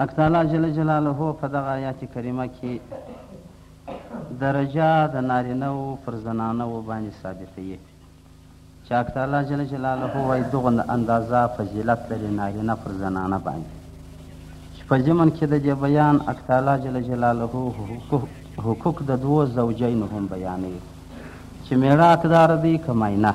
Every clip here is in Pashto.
حق تعالی جل جلاله په دغه آیات کریمه کې درجه د نارینه وو پر زنانه وو باندې ثابتوي چې حق تعالی جل جلاله وایي دغه اندازه فضیلت لري نارینه پر زنانه باندې چې په ضمن کې د دې بیان حق تعالی جل جلاله حقوق, حقوق د دوو زوجینو هم بیانوي چې میړه حقدار دی که ماینه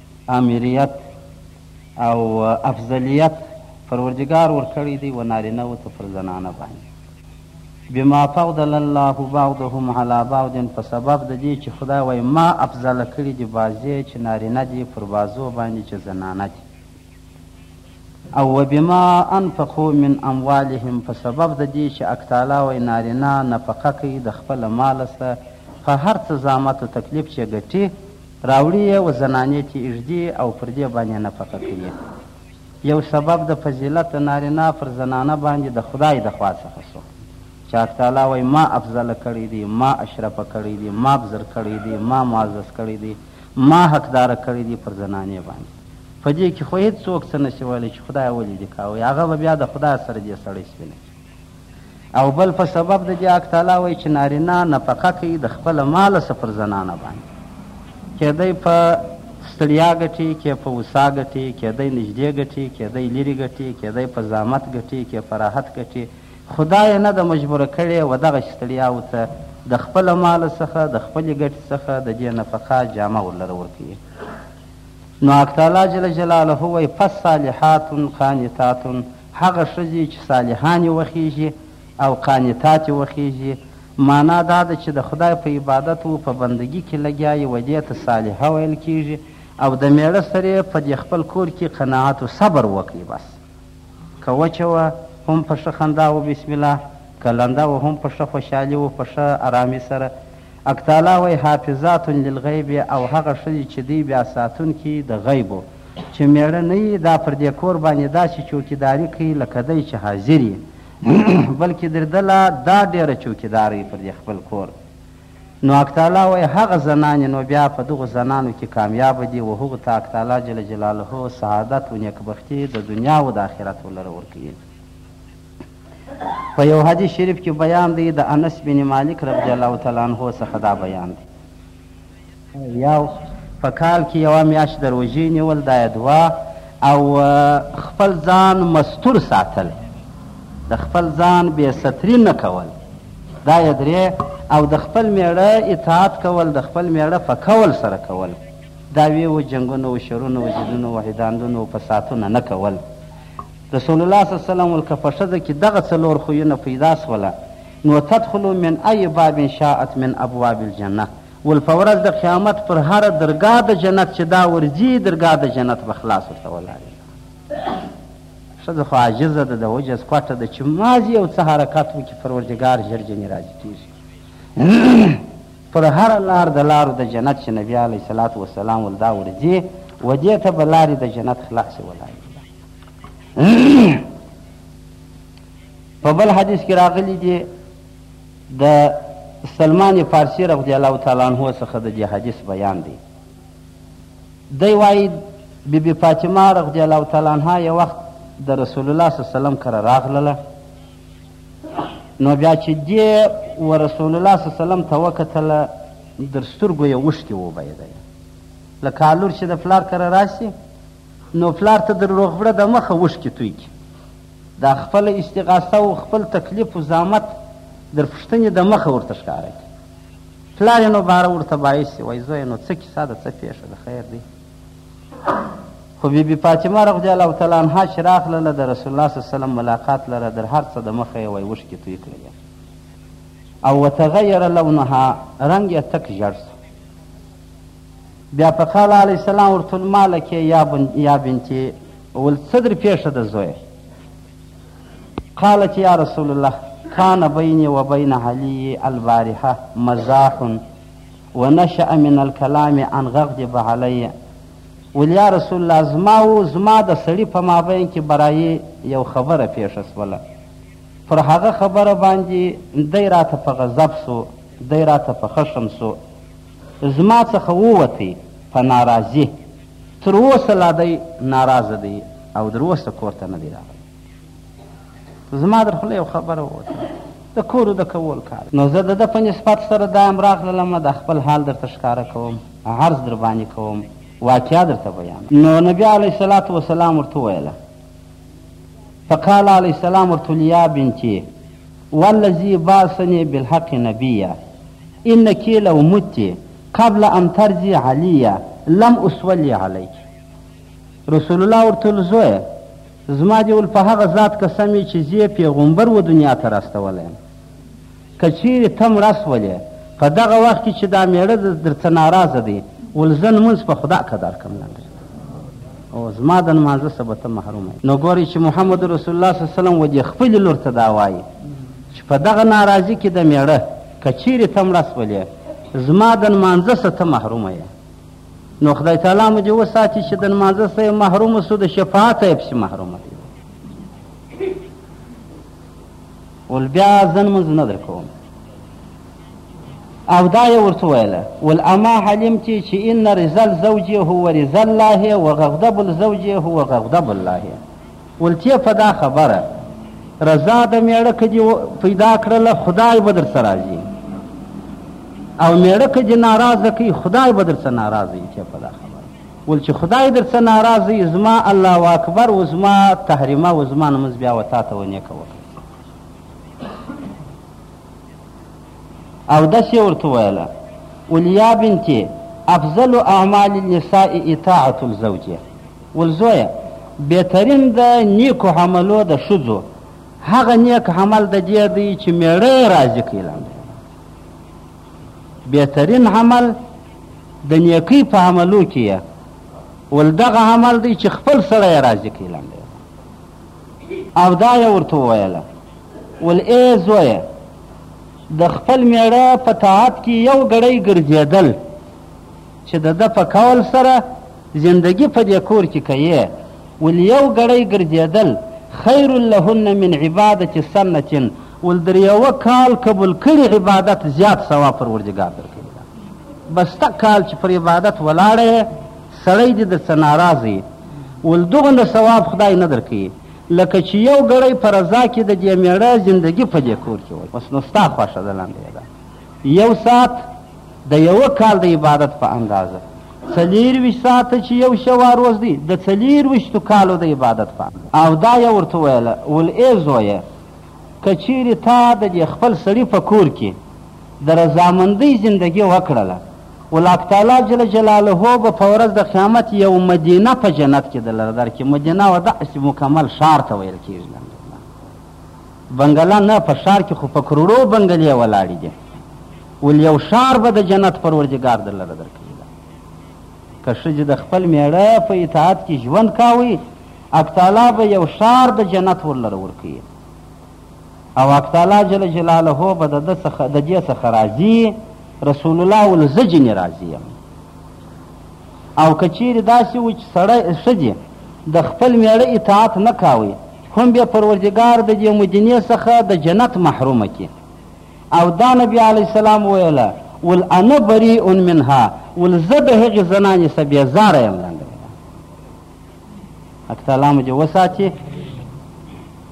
آمریت او افضلیت پروردګار ورکړی دی و نارینه و ته پر زنانه باندې بما فضل الله بعضهم على بعض په سبب د دې چې خدای وایي ما افضله کړي دي بعضې چې نارینه دي پر بعضو باندې چې زنانه دي او وبما انفقو من اموالهم په سبب د دې چې اکتالا وایي نارینه نفقه کوي د خپله ماله سره په هر څه زامت و تکلیف چې ګټي راوړي یې و زنانې چې اږدي او پر دې باندې نفقه کوي یو سبب د فضیلت د نارینه پر زنانه باندې د خدای د خوا څخه شو چې حق تعالی وایي ما افضل کړی دی ما اشرف کړی دی ما بزر کړی دی ما معزز کړی دی ما حقدار کړی دی پر زنانې باندې په دې کې خو هیڅوک څه نشي ویلی چې خدای ولې دې کاوه هغه به بیا د خدای سره دې سړی سپینه کړي او بل په سبب د دې اک تعالی وایي چې نارینه نفقه کوي د خپله ماله څخه پر زنانه باندې کېدی په ستړیا ګټي کې په وسا ګټي کېدی نږدې ګټي کېدی لرې ګټي کېدی په زامت ګټي کې په راحت ګټي خدا یې نه د مجبوره کړې و دغه ستړیاو ته د خپل مال څخه د خپل ګټې څخه د دې نفقه جامه ورلره ورکوي نو اک تعالی جل جلاله وایي فالصالحات قانتات هغه ښځې چې صالحانې وخېژي او قانتاتې وخېژي، مانا دا ده چې د خدای په عبادت و په بندګي کې لګیا یې و دې ته صالحه ویل کېږي او د مېړه سره یې په دې خپل کور کې قناعت و صبر وکړي بس که وچه وه هم په ښه خندا و بسم الله که لنده وه هم په ښه خوشحالي و په ښه ارامي سره اکتعالی وایي حافظات للغیب او هغه ښځې چې دوی بیا ساتونکي د غیب و. چې مېړه نه يي دا پر دې کور باندې داسې چوکيداري کوي لکه دی چې حاضر يي بلکې درده لا دا ډېره چوکيداري پر دې خپل کور نو اکتالا وایي هغه زنانې نو بیا په دغو زنانو کې کامیابه دي وهغو ته اکتالا جل جلاله سعادت ونېکبختي د دنیا ود آخرت ولره ورکوي په یو حدیث شریف کې بیان دی د انس بن مالک رضی الله تعالی عنه څخه دا بیان دی یو په کال کې یوه میاشت د روژې نیول دا یې دوه او خپل ځان مستور ساتل د خپل ځان بې ستري نه کول دا یې درې او د خپل میړه اطاعت کول د خپل میړه په کول سره کول دا وی و جنگونو و شرونو و جدونو و هداندونو و فساتونه نه کول رسول الله صلی الله علیه وسلم ولکه په ښځه کې دغه څلور خویونه پیدا سوله نو تدخلو من ای باب شاءت من ابواب الجنه ول په ورځ د قیامت پر هر درګا د جنت چې دا ورځي درګا د جنت به خلاص ورته ولاړې ښځه خو عاجزه ده د وجز کوټه ده چې مازې یو څه حرکت وکړي پروردګار ژر جنې راضي کېږي پر هر لار د لارو د جنت چې نبي علیه صلات وسلام ول دا ورځي و دې ته به لارې د جنت خلاصې ولاړې په بل حدیث کې راغلي دي د سلمان فارسي رضی الله تعالی عنه څخه د دې حدیث بیان دی دی وایي بی بی فاطمه رضی الله تعالی عنها یو وخت د رسول الله صلی الله علیه وسلم کره راغلله نو بیا چې دې و رسول الله صلی الله علیه وسلم ته وکتله در سترګو یې اوښکې وبهېدلې لکه الور چې د پلار کره راسي نو پلار ته د روغبړه د مخه اوښکې توی کړي دا خپله استغاثه او خپل تکلیف و زامت در پوښتنې د مخه ورته ښکاره کړي. پلار یې نو باره ورته باعث شي، وایي زویه نو څه کیسه ده، څه پېښه ده، خیر دی. خو بي بي فاطمه رضی الله تعالی عنها چې راغلله د رسول الله صلی الله علیه وسلم ملاقات لره در هر څه د مخه یې وای اوښکې توی کړلې او وتغیر لونها رنګ یې تک ژړ سو بیا فقال علیه السلام ورته ویل ما لکې یا بن یا بنتي ول څه در پېښه ده زویه قالت یا رسول الله کان بیني و بین علي البارحه مزاح ونشأ من الكلام ان غضب علی ول یا رسول الله زما او زما د سړي په مابین کې برایي یو خبره پېښه سوله پر هغه خبره باندې دی راته په غضب سو دی راته په خشم سو زما څخه ووتی په ناراضی تر اوسه لا دی ناراضه دی او در اوسه کور ته نه دی راغلی زما در خوله یو خبره ووته د کورو د کول کار نو زه د ده په نسبت سره دا هم راغللم د خپل حال درته ښکاره کوم عرض در باندې کوم واقعا درته بیان نو نبي علیه صلات وسلام ورته وویله فقال علیه السلام ورته ویل یا بنتي والذي بعثني بالحق نبيا انك لو مت قبل ان ترجي عليا لم اصلي عليك رسول الله ورته ویل زویه زما دې ول په هغه ذات قسم چې زه پیغمبر و دنیا ته راستولی یم که چیرې ته مړه شولې په دغه وخت کې چې دا میړه درته ناراضه دی ولزه لمونځ په خدا که درکم نه درته او زما د نمانځه څخه به ته محروم یې نو ګورئ چې محمد رسول الله صلی وسلم و دې خپلې لور ته دا وایي چې په دغه ناراضي کې د میړه که چیرې ته مړه شولې زما د نمانځه څخه ته محروم یې نو خدای تعالی مو دې وساتي چې د نمانځه څخه محروم سو د شفاعت یې پسې محروم دی ول بیا زه لمونځ نه درکوم او دا یې ورته ویله ول اما حلیمتي چې ان رضا الزوج هو رضا الله وغضب الزوج هو غضب الله ول چې په دا خبره رضا د میړه که دې پیدا کړله خدای به در سره راځي او میړه که دې ناراضه کوي خدای به در سره ناراضه وي چې په دا خبره ول چې خدای در سره ناراضه وي زما الله اکبر و زما تحریمه و زما نمونځ بیا و تا ته ونې کوه او داسې ورته ویله ولیا بنتې افضل اعمال النساء اطاعت الزوجه ولزویه بهترین د نیکو عملو د ښځو هغه نیک عمل د دې دی چې میړه یې راضي کړي لاندې بهترین عمل د نیکۍ په عملو کې یې ول دغه عمل دی چې خپل سړی یې راضي کړي لاندې او دا یې ورته وویله ول ای زویه د خپل میړه په طاعت کې یو ګړی ګرځېدل چې د ده په قول سره زندگی په دې کور کې کوي ول یو ګړی ګرځېدل خیر لهن من عبادت سنت ول در یوه کال قبول کړي عبادت زیات ثواب پروردګار درکوي بس تا کال چې پر عبادت ولاړی سړی دې درڅه ناراض وي ول دغونه ثواب خدای نه درکوي لکه چې یو ګړی په رضا کې د دې مېړه زندګي په دې کور کې وای بس نو ستا خوښه ده لاندې ده یو ساعت د یوه کال د عبادت په اندازه څلېرویشت ساعته چې یو شوا روز دی د څلېرویشتو کالو د عبادت په اندازه او دا یې ورته ویله ول ای زویه که چیرې تا د دې خپل سړي په کور کې د رضامندۍ زندګي وکړله ولاک تعالی جل جلاله به په ورځ د قیامت یو مدینه په جنت کې د لره درکې مدینه و داسې مکمل ښار ته ویل کېږي بنګله نه په ښار کې خو په کروړو بنګلې ولاړې دي ول یو ښار به د جنت پروردګار د لره درکوي که ښځې د خپل میړه په اطاعت کې ژوند کاوي اکتالا به یو ښار د جنت ورلره ورکوي او حق تعالی جل جلاله به د ده څخه د دې څخه راضي رسول الله ول زه جنې راضي یم او که چیرې داسې و چې سړی ښځې د خپل میړه اطاعت نه کاوه هم بیا پروردګار د دې مدینې څخه د جنت محرومه کړي او دا نبی علیه السلام ویله ول انا بریء منها ول زه د هغې زنانې څخه بېزاره یم حق تعالی مو دې وساتي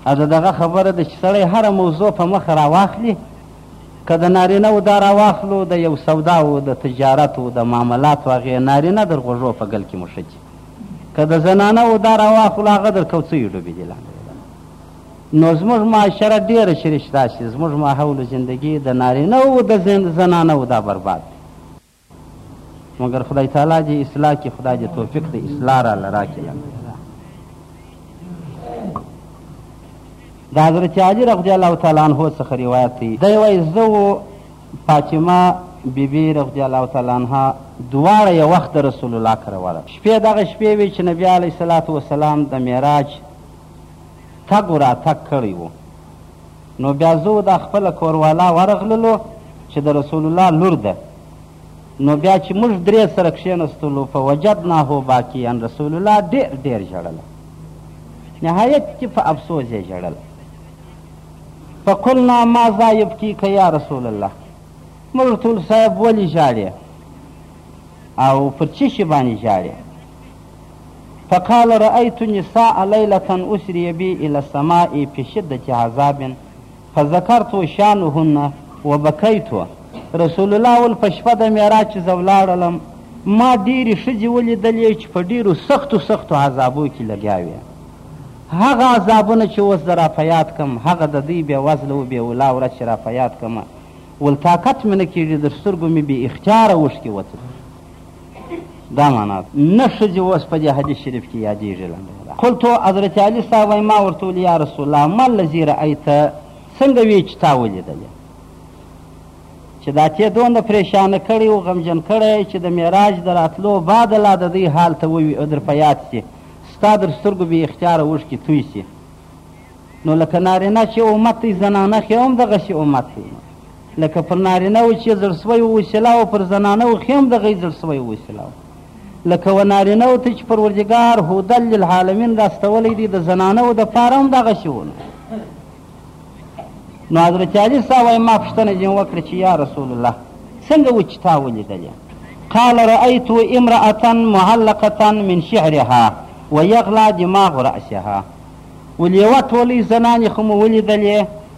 او د دغه خبره ده چې سړی هره موضوع په مخه راواخلي که د نارینه و دا راواخلو د یو سودا و د تجارت و د معاملاتو هغې نارینه در غوږو په ګل کې مښتي که د زنانه و دا راواخلو هغه در کوڅیو ډوبې دي لاندې نو زموږ معاشره ډېره چې رشته شي زموږ ماحول زندګي د نارینه و د زنانه و دا برباد مګر خدای تعالی دې اصلاح کې خدای دې توفیق دې اصلاح را لرا کې لم د حضرت علی رضی الله تعالی عنه څخه روایت دی دی وای زه و فاطمه بیبي رضی الله تعالی عنها دواړه یو وخت رسول الله کره وره شپې دغه شپې وی چې نبی علی صلوات و سلام د معراج تګ را تک کړی وو نو بیا زو دا خپله کوروالا ورغللو چې د رسول الله لور ده نو بیا چې موږ درې سره کښېنستلو په وجدناه باقیان رسول الله ډېر ډېر ژړل نهایت کې په افسوس یې ژړل فقلنا ماذا یبکیک یا رسول الله موږ ټول صاحب ولې ژاړې او پر څه شي باندې ژاړې فقال رأيت النساء ليلة اسري بي الى السماء في شدة عذاب فذكرت شانهن وبكيت رسول الله ول په شپه د معراج چې زه ولاړلم ما ډېرې ښځې ولیدلې چې په ډېرو سختو سختو عذابو کې لګیا وې هغه عذابونه چې اوس زه راپه یاد کړم هغه د دوی بې وزله و بې ولا ورځ چې راپه یاد کړم ول طاقت مې نه کېږي در سترګو مې بې اختیاره اوښکې وتلې دا معنا نه ښځې اوس په دې حدیث شریف کې یادېږي لنډه ده قلتو حضرت علي صاحب وایي ما ورته ویل یا رسول الله ما الذي رأیت څنګه وی چې تا ولیدلې چې دا تې دومره پرېشانه کړی او غمجن کړی چې د معراج د راتلو بعد لا د دوی حال ته ووي در په یاد سي ستا در سترګو بې اختیاره اوښکې توی سي نو لکه نارینه چې امت دی زنانه خې هم دغسې امت دی لکه پر نارینه و چې زړ سوی و وسیله او پر زنانه و خیم د غي زړ سوی و وسیله لکه و نارینه و ته چې پر وردګار هودل للعالمین راستولی دی د زنانه و د پاره هم دغه شی ونه نو حضرت علي صاحب وايي ما پوښتنه ځین وکړه چې یا رسول الله څنګه و چې تا ولیدلې قال رأيت امرأة معلقة من شعرها ويغلى دماغ رأسها وليوه ټولۍ زنانې خو مو ولیدلې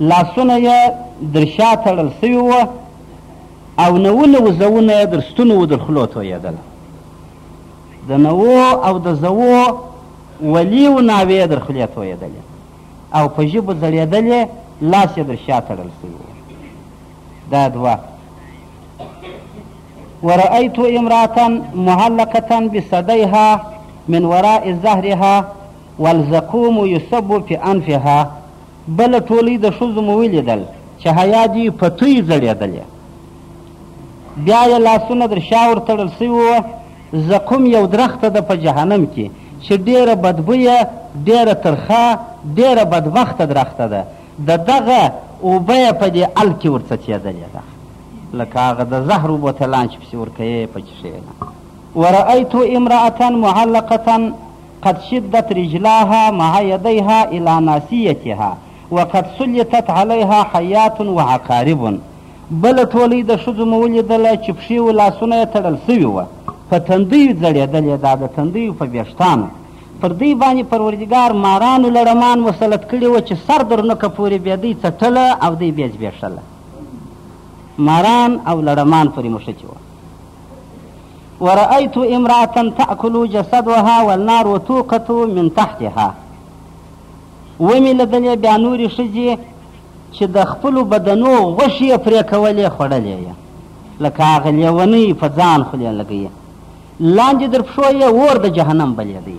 لاسونه یې در شا تړل سوي وه او نوو نوو زوونه یې در ستونو و در خولو تویېدل د نوو او د زوو ولي و ناوې در خولې تویېدلې او په ژبو ځړېدلې لاس یې در شا تړل سوي وه دا دوه ورأيت امرأة معلقة بصديها من وراء ظهرها والزقوم یصب فی انفها بله ټولۍ د ښځو مو ولیدل چې حیا دي په توی ځړېدلې بیا یې لاسونه در شا ور تړل سوي وه زقوم یو درخته ده په جهنم کې چې ډېره بدبویه ډېره ترخه ډېره بدبخته درخته ده د دغه اوبه یې په دې ال کې ورڅڅېدلې ده لکه هغه د زهر اوبو تلان چې پسې ورکوې په څښې ورأیتو امرأة معلقة قد شدت رجلاها مع يديها الى ناسيتها وقد سلطت عليها حيات وعقارب بله ټولۍ د ښځو مو وليدله چې پښې و لاسونه يې تړل شوي وه په تنديو ځړېدلې دا د تنديو په ويښتانو پر دوی باندې پروردګار مارانو لړمان مسلط کړي و چې سر در نوکه پورې بې دوی څټله او دوی بې ځبېښله ماران او لړمان پرې مښتي وه ورأيت امرأة تأكل جسدها والنار توقت من تحتها ومې لیدلې بیا نورې ښځې چې د خپلو بدنو غوښې یې پرې کولې خوړلې یې لکه هغه لیونۍ په ځان خولې لګوي لاندې در پښو یې اور د جهنم بلېدی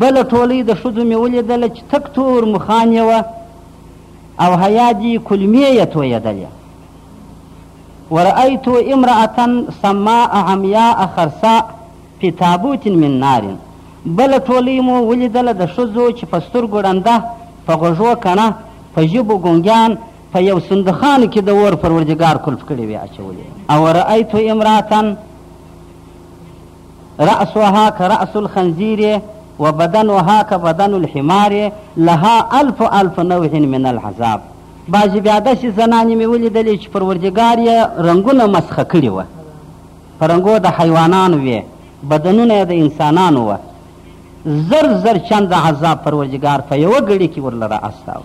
بله ټولۍ د ښځو مې ولیدله چې تک تور مخان یې وه او حیا دي کلمې یې تویېدلې ورأیت امرأة سماء عمیاء خرساء فی تابوت من نار بله ټولۍ مو ولیدله د ښځو چې په سترګو ړنده په غوږو کڼه په ژبو ګونګیان په یو صندوقانو کې د اور پروردګار کلف کړي وي اچولي او رأیت امرأة راسها کراس الخنزیر و بدنها کبدن الحمار لها الف الف نوع من العذاب بعضې بیا داسې زنانې مې ولیدلې چې پروردګار یې رنګونه مسخه کړي وه په رنګو د حیوانانو وې بدنونه یې د انسانانو وه زر زر چنده عذاب پروردګار په یوه ګړي کې ورله را استاوه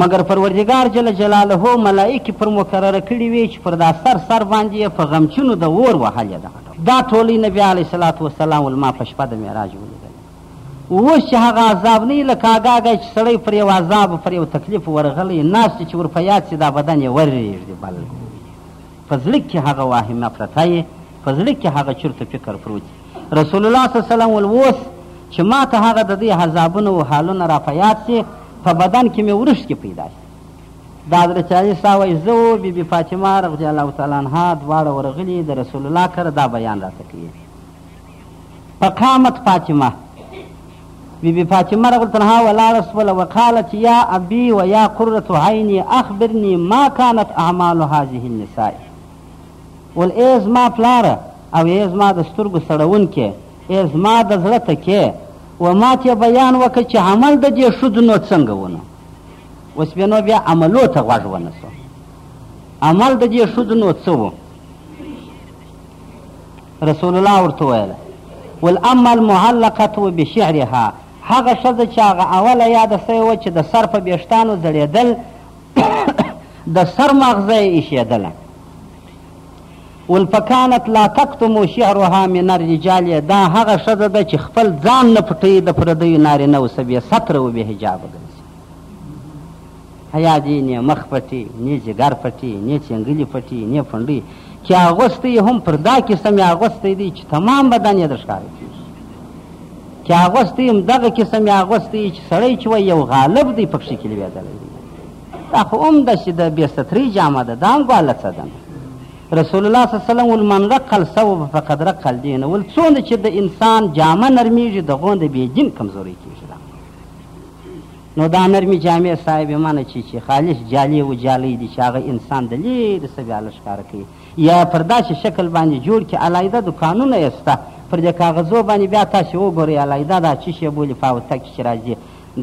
مګر پروردګار جل جلاله ملائکې پر مقرره کړي وې چې پر دا سر سر باندې یې په غمچونو د اور وهلې ده دا ټولۍ نبي علیه صلات وسلام ولما په شپه د معراج ولیدل اوس چې هغه عذاب نه لکه اګاګی چې سړی پر یو عذاب پر یو تکلیف ورغلی ناست چې ور په یاد سي دا بدن یې ورېږدي بلګو په زړه کښې هغه واهمه پرته يې په زړه کښې هغه چرت و فکر پروت دي رسول الله صلی الله علیه وسلم ول اوس چې ما ته هغه د دوی عذابونه او حالونه را په یاد سي په بدن کې مې ورښتې پیدا شي د حضرت علي صاحب وایي زه او بي بي فاطمه رضی الله تعالی عنها دواړه ورغلي د رسول الله کره دا بیان راته کوي فقامت فاطمه بی بی فاطمه رغل تنها ولاړه سوله وقالت یا ابي و یا قرة عیني اخبرني ما كانت اعمال هذه النساء ول ای زما پلاره او ای زما د سترګو سړوونکې ای زما د زړه تکې و ما ته بیان وکړه چې عمل د دې ښځو نو څنګه ونه اوس بیا نو بیا عملو ته غوږ ونه سو عمل د دې ښځو نو څه و رسول الله ورته وویل، ول اما المعلقة بشعرها هغه ښځه چې هغه اوله یاده شوې وه چې د سر په بېښتانو ځړېدل د سر ماغزه یې ایښېدله ول فکانت لا تکتم شعرها من الرجال دا هغه ښځه ده چې خپل ځان نه پټوي د پردیو نارینه وسه بې ستره و بې حجابه ګرځي حیا دې نې مخ پټي نې جګر پټي نې چنګلي پټي نې پنډي چې اغوستی یې هم پر دا قسم یې اغوستی دی چې تمام بدن یې درښکاره کېږي چې اغوستی هم دغه قسم یې اغوستی چې سړی چې وایي یو غالب دی پکښې کې لوېدلی دی دا خو هم داسې د بې سترۍ جامه ده دا هم ګواله څه ده رسول الله صلی الله علیه وسلم ول من رقل ثوب فقد رقل دینه ول څومره چې د انسان جامه نرمیږي دغوند بې دین کمزوری کېږي نو دا نرمي جامې صاحب منه چي چي خالص جالې و جالۍ دي چي هغه انسان د ليري څه بيا لږ ښکاره کوي يا پر داسي شکل باندي جوړ کي علايده دکانونه يې سته پر دې کاغذو باندي بيا تاسي وګورئ علايده دا چي شي بولي فاوته کي چي راځي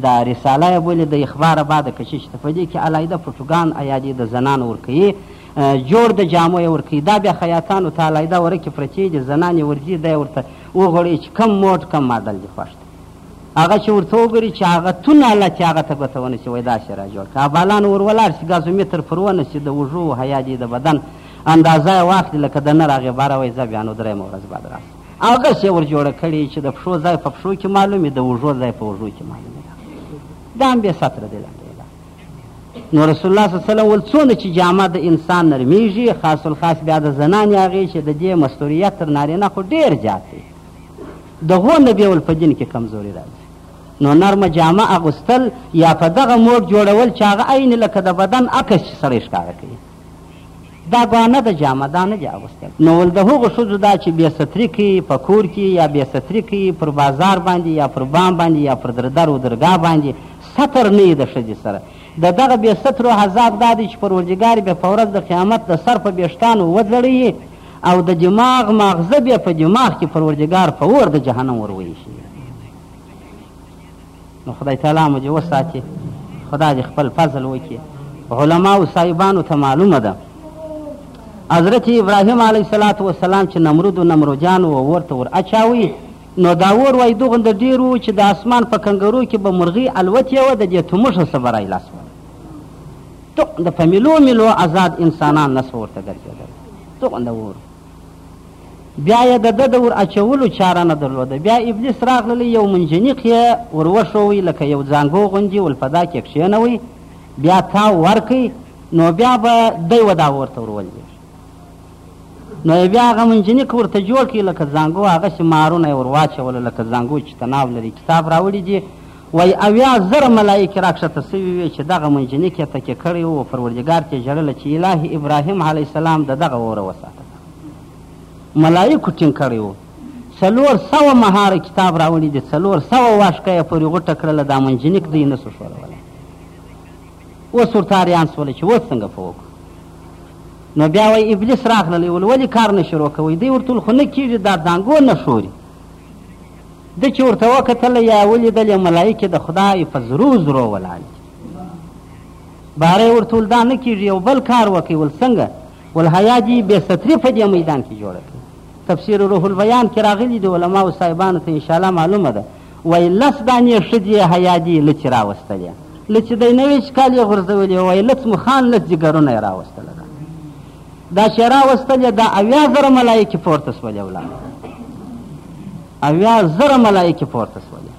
دا رساله يې بولي د اخبار بعد که چي شي په دې کي علايده فوټوګان ايا دي د زنانو ورکوي جوړ د جامو يې ورکوي دا بيا خياطانو ته علايده ورکي پرتې دي زنانې ورځي دی ورته وغوړي چي کم موډ کم ماډل دي خوښ هغه چې ورته وګوري چې هغه تون الله چې هغه ته ګوته ونه شي وایي داسې را جوړ کړه بالان ور ولاړ شي ګازومتر پر ونه شي د وږو حیا دي د بدن اندازه یې واخلي لکه د نر هغې باره وایي ځه بیا نو درېیمه ورځ بعد راسه هغه چې ور جوړه کړي چې د پښو ځای په پښو کې معلوم وي د وږو ځای په وږو کې معلوم وي دا هم بې ستره دی نو رسول الله صلی الله علیه وسلم ول څونه چې جامه د انسان نرمیږي خاص الخاص بیا د زنانې هغې چې د دې مستوریت تر نارینه خو ډېر زیات دی دغو نه بیول په دین کې کمزوري راځي نو نرمه جامه اغوستل یا په دغه موډ جوړول چې هغه عین لکه د بدن عکس چې سړی ښکاره کوي دا ګوانه د جامه دا نه دي اغوستل نو ول د هغو ښځو دا چې بې ستري کوي په کور کې یا بې ستري کوي پر بازار باندې یا پر بام باندې یا پر دردر و درګاه باندې ستر نه یې د ښځې سره د دغه بې سترو عذاب دا دی چې پروردګار به په ورځ د قیامت د سر په بېښتانو وځړوي او د دماغ ماغزه بیا په دماغ کې پروردګار په اور د جهنم ور ویشي نو خدای تعالی مو دې وساتي خدای دې خپل فضل وکړي علماو صاحبانو ته معلومه ده حضرت ابراهیم علیه صلات وسلام چې نمرود و نمروجان و اور ته ور اچاوي نو دا اور وای دوغنده ډېر و چې د اسمان په کنګرو کې به مرغۍ الوتې وه د دې تموښه څه به رایلاس تؤند په ملو ملو ازاد انسانان نه سو ورته ګرځېدل تؤند ور بیا یې د ده د ور اچولو چاره نه درلوده بیا ابلیس راغللی یو منجنیق یې ور وښوی لکه یو ځانګو غوندي ول په دا کې کښېنوی بیا تاو ورکوي نو بیا به دی ودا ورته ورولي نو یې بیا هغه منجنیک ورته جوړ کړي لکه زانګو هغسې مارونه یې ور واچولو لکه زانګو چې تناو لري کتاب راوړي دي وایي اویا زره ملایکې راکښته سوي وې چې دغه منجنیک یې تکې کړی و پروردګار ته یې ژړله چې اله ابراهیم علیه السلام د دغه وره وساته ملایکو ټینګ کړی و څلور سوه مهاره کتاب راوړي دي څلور سوه واشکه یې پورې غوټه کړله دا منجنیک دوی نه سو ښورولی اوس ورته اریان شول چې اوس څنګه په وکړو نو بیا وایي ابلیس راغللی ول ولې کار نه شروع کوئ دی ورته خو نه کېږي دا ځانګو نه ښوري ده چې ورته وکتل یا ولیدل ملایکې د خدای په زرو زرو ولاړ باره ورته دا نه کېږي یو بل کار وکړي ول څنګه ول حیا دي بې ستري په دې میدان کې جوړه کړي تفسیر روح البیان کې راغلي دي علماو صاحبانو ته انشاءالله معلومه ده وایي لس دانې ښځې یې حیا دي لچې راوستلې لچې دی نه وي چې کال یې غورځولې وایي لڅ مو خان لڅ جګرونه یې راوستله ده دا چې یې راوستلې دا اویا زره ملایکې پورته شولې ولاړ اویا زره ملایکې پورته شولې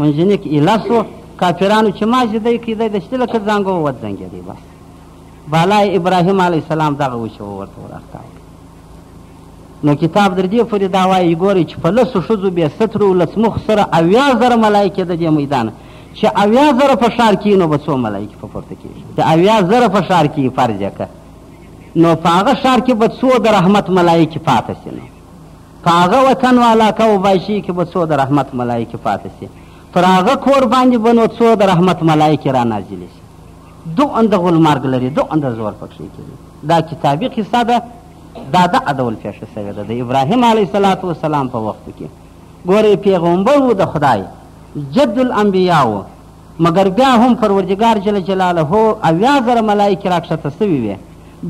منجنیک ایله سو کافرانو چې ما چې دی کېدی د شته لکه ځانګو وځنګېدی بس بالا ابراهیم علیه السلام دغه وچه ورته ورښکاوه نو کتاب در دې پورې دا وایي ګورئ چې په لسو ښځو بې سترو ولس مخ سره اویا زره ملایکې د دې میدانه چې اویا زره په ښار کې نو به څو ملایکې په پورته کېږي چې اویا زره په ښار کې فرض یې که نو په هغه ښار کې به څو د رحمت ملایکې پاتې سي نو په هغه وطن و علاقه و باشي کې به څو د رحمت ملایکې پاتې سي پر هغه کور باندې به نو څو د رحمت ملایکې را نازلې شي دو اند غول مرګ لري دو اند زور پکې کوي دا کتابي قصه ده دا د ډول پېښه سوې ده د ابراهیم علیه صلات وسلام په وخت کې ګورې پیغمبر و د خدای جد الانبیا و مګر بیا هم پروردګار جل جلاله اویا زره ملایکې راکښته سوي وې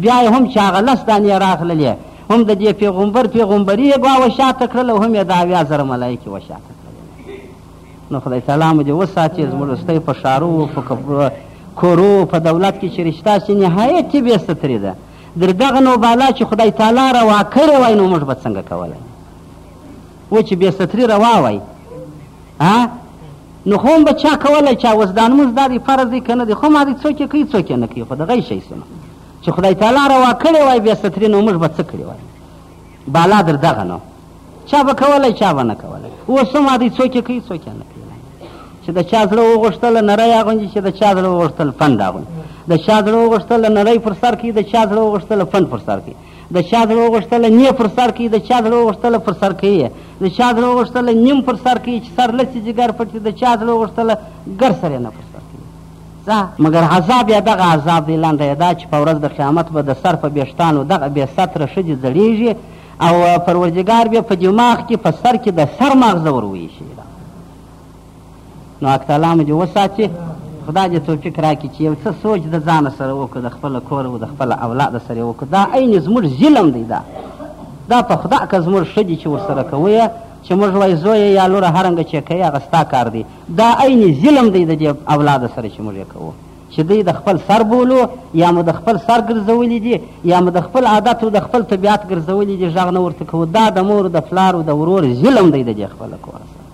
بیا یې هم چې هغه لس دانې راغللې هم د دې پیغمبر پیغمبري یې ګواوه شاته کړله هم یې د اویا زره ملایکې وشاته نو خدای تعالی مو دې وساتي زموږ رستۍ په ښارو په کورو په دولت کې چې رشته سي نهایت بې سترې ده در دغه نو بالا چې خدای تعالی روا کړې وای نو موږ به څنګه کولی و چې بې ستري روا وای نو خو هم به چا کولی چا اوس دا لمونځ دا دی فرض دی که نه دی خو ما دی څوک یې کوي څوک یې نه کوي خو د غی شی سنه چې خدای تعالی روا کړې وای بې ستري نو موږ به څه کړې وای بالا در دغه نو چا به کولای چا به نه کولای اوس هم دی څوک یې کوي څوک یې نه کوي چې د چا زړه وغوښتل نری اغوندي چې د چا زړه وغوښتل پنډ اغوندي د چا زړه وغوښتل نری پر سر کوي د چا زړه وغوښتل پنډ پر سر کوي د چا زړه وغوښتل نی پر سر کوي د چا زړه وغوښتل پر سر کوي د چا زړه وغوښتل نیم پر سر کوي چې سر لسې جګر پټي د چا زړه وغوښتل ګر سر نه پر سر کوي ځه، مګر عذاب یې دغه عذاب دی، لنډه یې دا چې په ورځ د قیامت به د سر په بېښتانو دغه بې ستره ښځې ځړېږي او پروردګار به په دماغ کې په سر کې د سر ماغزه ور ویشي. نو حق تعالی مو دې وساتي، خدای دې توفیق راکړي چې یو څه سوچ د ځانه سره وکړو، د خپله کوره او د خپله اولاده سره یې وکړو. دا عین زموږ ظلم دی دا. دا په خدای که زموږ ښه دي چې ورسره کوو یې چې موږ وایي زویه یا لوره هرنګه چې یې کوې هغه ستا کار دی. دا عین ظلم دی د دې اولاد سره چې موږ یې کوو چې دوی د خپل سر بولو یا مو د خپل سر ګرځولي دي یا مو د خپل عادت او د خپل طبیعت ګرځولي دي غږ نه ورته کوو دا د مور د پلار او د ورور ظلم دی د دې خپله کور سره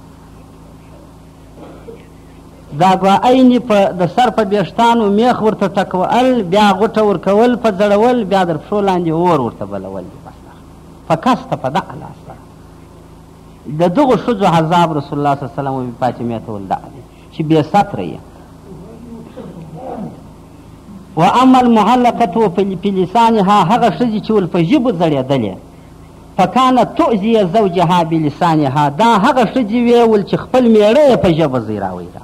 دا ګوا عین په د سر په بیشتانو میخ ورته ټکول بیا غوټه ورکول په ځړول بیا در پښو لاندې اور ورته بلول دي بس په کسته په دغه لاس د دغو ښځو عذاب رسول الله صلی الله علیه وسلم وبي فاطمه ته ول دغه دی چې بې ستره یې و اما المعلقه و په لسانها هغه ښځې چې ول په ژبو ځړېدلې فکانه تؤذي زوجها بلسانها دا هغه ښځې وې ول چې خپل میړه یې په ژبه ځیراوی دا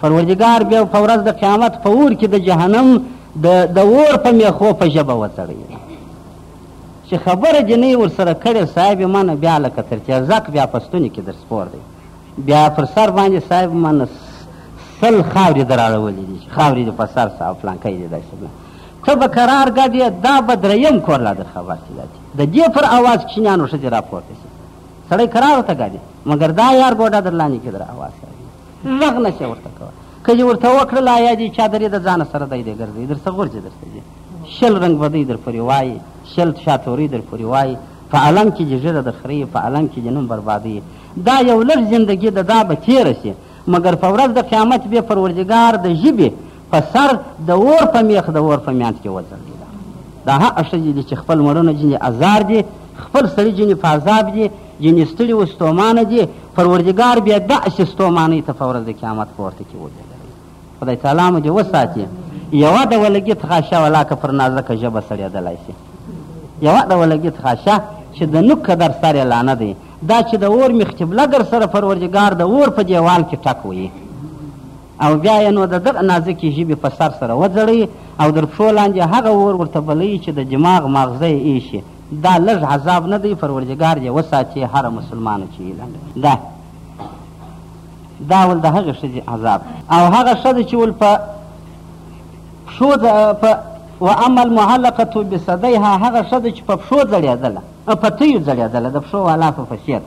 پروردګار بیا په ورځ د قیامت په اور کې د جهنم د د اور په میخو په ژبه وځړوي چه خبره جنۍ ورسره کړې صاحب منه بیا لکه تر چه زق بیا په ستونې کې در سپور دی بیا پر سر باندې صاحب منه سل خاورې در اړولې دي چې خاورې دې په سر سه او فلانکی دې داسې بله ته به قرار ګډې دا به دریم کور لا در خبر چې داتي د دې پر اواز چینیانو ښځې راپورته شي سړی قرار ته ګډې مګر دا یار ګوډه در لاندې کې در اواز کوي غږ نه شي ورته کوه که یې ورته وکړل آیا دې چادرې د ځانه سره دی دی ګرځوي درڅه غورځي درته شل رنګ بدۍ در پورې وایي شل شاتورۍ در پورې وایي په عالم کې چې ږیره د خرې په عالم کې چې نوم بربادوي دا یو لږ زندګي ده دا به تېره شي مګر په ورځ د قیامت بې پروردګار د ژبې په سر د اور په میخ د اور په میانت کې وځړي دا هغه ښځې دي چې خپل مړونه ځینې ازار دي خپل سړي ځینې په عذاب دي ځینې ستړي و ستومانه دي پروردګار بیا داسې ستومانۍ ته په ورځ د قیامت په ورته کې وځړي خدای تعالی مو دې وساتي یوه د ولګي تخاشه ولاکه پر نازکه ژبه سړېدلی شي یوه د ولګي تخاشه چې د نوک قدر سر یې لانه دی دا چې د اور مخ قبلګر سره پروردګار د اور په دیوال کې ټک وي او بیا یې نو د دغه نازکې ژبې په سر سره وځړوي او در پښو لاندې هغه اور ورته بلوي چې د دماغ ماغزه یې ایښي دا لږ عذاب نه دی پروردګار یې وساتي هره مسلمانه چې یې دا دا ول د هغې ښځې عذاب او هغه ښځه چې ول په پښو په واما المعلقه بصدیها هغه ښځه چې په پښو ځړېدله په تیو ځړېدله د پښو والا په فشیر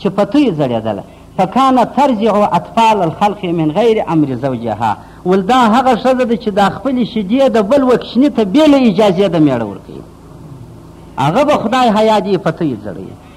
چې په تیو ځړېدله فکانه ترجع اطفال الخلق من غیر امر زوجها ول دا هغه ښځه ده چې دا خپلې شیدې د بل وکشني ته بې له اجازې د میړه ورکوي هغه به خدای حیا دې په تیو ځړوي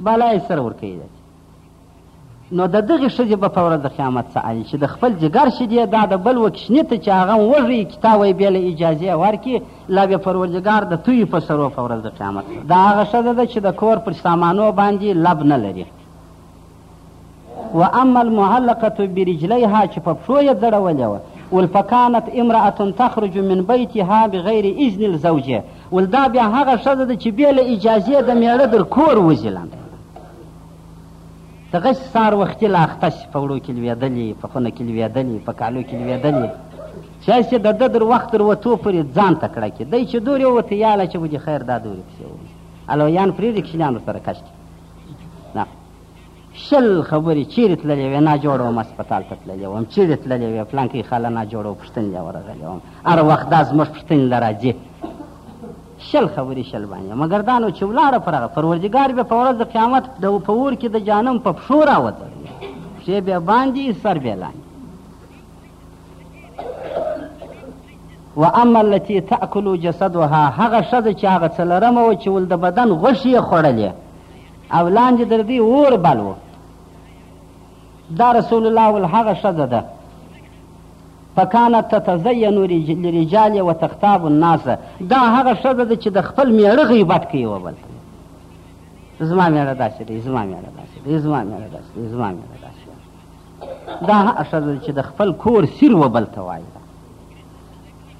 بالا یې سره ورکوي ده نو د دغې ښځې به په ورځ د قیامت څه حال چې د خپل جګر شیدې دا د بل وکشني ته چې هغه وږي چې تا وایي بې له اجازې ورکړي لا به پروردګار د توی په سرو په ورځ د قیامت دا هغه ښځه ده چې د کور پر سامانو باندې لب نه لري و اما المعلقه برجلیها چې په پښو یې ځړولې وه ول فکانت امرأة تخرج من بیتها بغیر اذن الزوج ول دا بیا هغه ښځه ده چې بې له اجازې د میړه در کور وځي لاندې دغه سار وختي لا اخته شي په وړو کې لوېدلې په خونه کې لوېدلې په کالو کې لوېدلې چې هسې د ده در وخت در وتو پورې ځان ته کړه کې دی چې دورې ووتې یاله چې ودي خیر دا دورې پسې ووځي الویان پرېږدي کښلیان ورسره کش کړي شل خبرې چیرې تللې وې ناجوړ وم هسپتال ته تللې وم چیرې تللې وې پلانکۍ خاله ناجوړ و پوښتنې له ورغلې وم هر وخت دا زموږ پوښتنې له راځي شل خبرې شل باندې مګر دا نو چې ولاړه پر هغه پروردګار بیا په ورځ د قیامت د په اور کې د جانم په پښو راوتلی پښې بیا باندې سر بیا لاندې و اما التي تاكل جسدها هغه ښځه چې هغه څلرمه وه چې ول د بدن غوښې یې خوړلې او لاندې در دې اور بل و دا رسول الله ول هغه ښځه ده فکانت تتزین لرجال وتختاب الناس دا هغه ښځه ده چې د خپل میړه غیبت کوي و بل زما میړه داسې دی زما میړه داسې دی زما میړه داسې دی زما میړه داسې دا هغه ښځه چې د خپل کور سیر و بل ته وایي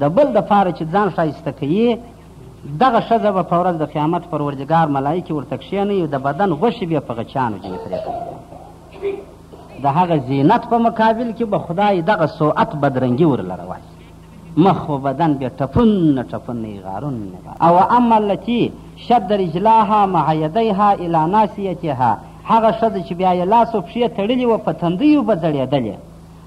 د بل د پاره چې ځان ښایسته کوي دغه ښځه به په ورځ د قیامت پروردګار ملایکې ورته کښېنوي او د بدن غوښې به یې په غچیانو جنې پرې کوي د هغه زینت په مقابل کې به خدای دغه سوعت بدرنګي ورله رواج مخ و بدن به ټپون نه ټپون نه غارون او اما التي شد رجلاها مع يديها الى ناسيتها هغه ښځه چې بیا یې لاس او پښې تړلي وه په تندیو به ځړېدلې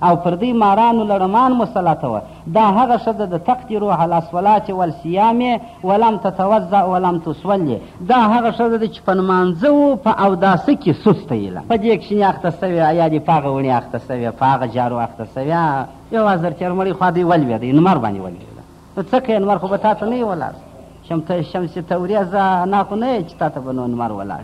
او پر دی مارانو لړمان مسلط وه دا هغه ښځه د تقدیرو علی الصلاة والصیام ولم تتوضع ولم تصلي دا هغه ښځه ده چې په نمانځه و په اوداسه کې سسته ایله په دې کښینې اخته سوې یا دې په هغه وڼي اخته سوې په هغه جارو اخته سوې یو ازر تېر مړی خوا دی ولوېده نمر باندې ولوېده نو څه کوې نمر خو به تا ته نه یې ولاړ شم ته شمس تورېزه انا خو نه یې چې تا ته به نو نمر ولاړ